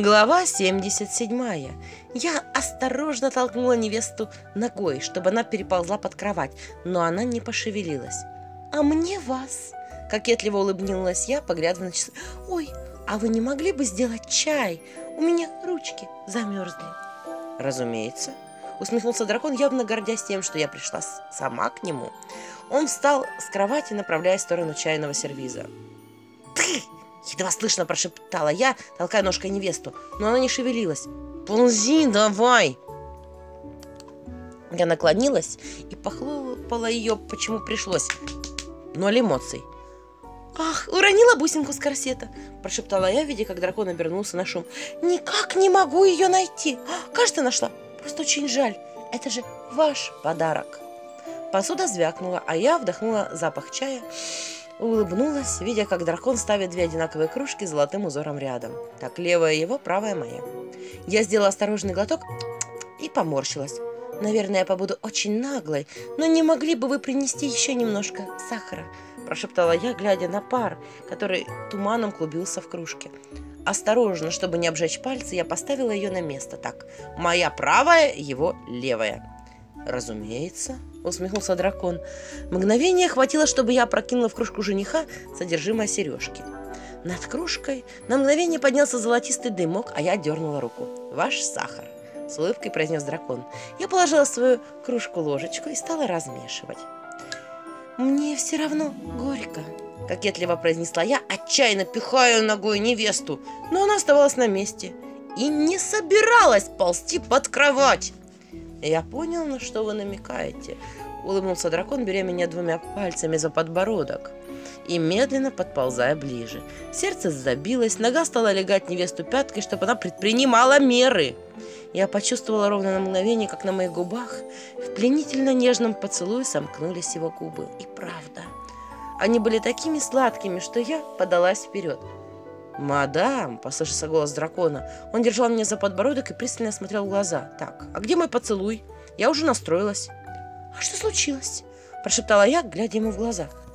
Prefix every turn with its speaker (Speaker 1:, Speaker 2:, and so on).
Speaker 1: Глава 77. Я осторожно толкнула невесту ногой, чтобы она переползла под кровать, но она не пошевелилась. «А мне вас!» — кокетливо улыбнулась я, поглядывая на часы. «Ой, а вы не могли бы сделать чай? У меня ручки замерзли». «Разумеется», — усмехнулся дракон, явно гордясь тем, что я пришла сама к нему. Он встал с кровати, направляясь в сторону чайного сервиза. Едва слышно прошептала я, толкая ножкой невесту, но она не шевелилась. «Ползи давай!» Я наклонилась и похлопала ее, почему пришлось. Ноль эмоций. «Ах, уронила бусинку с корсета!» – прошептала я, видя, как дракон обернулся на шум. «Никак не могу ее найти! Кажется, нашла! Просто очень жаль! Это же ваш подарок!» Посуда звякнула, а я вдохнула запах чая, улыбнулась, видя, как дракон ставит две одинаковые кружки с золотым узором рядом. Так, левая его, правая моя. Я сделала осторожный глоток и поморщилась. Наверное, я побуду очень наглой, но не могли бы вы принести еще немножко сахара? Прошептала я, глядя на пар, который туманом клубился в кружке. Осторожно, чтобы не обжечь пальцы, я поставила ее на место. Так, моя правая, его левая. Разумеется, усмехнулся дракон. Мгновение хватило, чтобы я опрокинула в кружку жениха содержимое сережки. Над кружкой на мгновение поднялся золотистый дымок, а я дернула руку. «Ваш сахар», — с улыбкой произнес дракон. Я положила свою кружку ложечку и стала размешивать. «Мне все равно горько», — кокетливо произнесла я, отчаянно пихая ногой невесту, но она оставалась на месте и не собиралась ползти под кровать. «Я понял, на что вы намекаете», — улыбнулся дракон, беря меня двумя пальцами за подбородок и медленно подползая ближе. Сердце забилось, нога стала легать невесту пяткой, чтобы она предпринимала меры. Я почувствовала ровно на мгновение, как на моих губах в пленительно нежном поцелуе сомкнулись его губы. И правда, они были такими сладкими, что я подалась вперед. «Мадам!» – послышался голос дракона. Он держал меня за подбородок и пристально смотрел в глаза. «Так, а где мой поцелуй? Я уже настроилась». «А что случилось?» – прошептала я, глядя ему в глаза.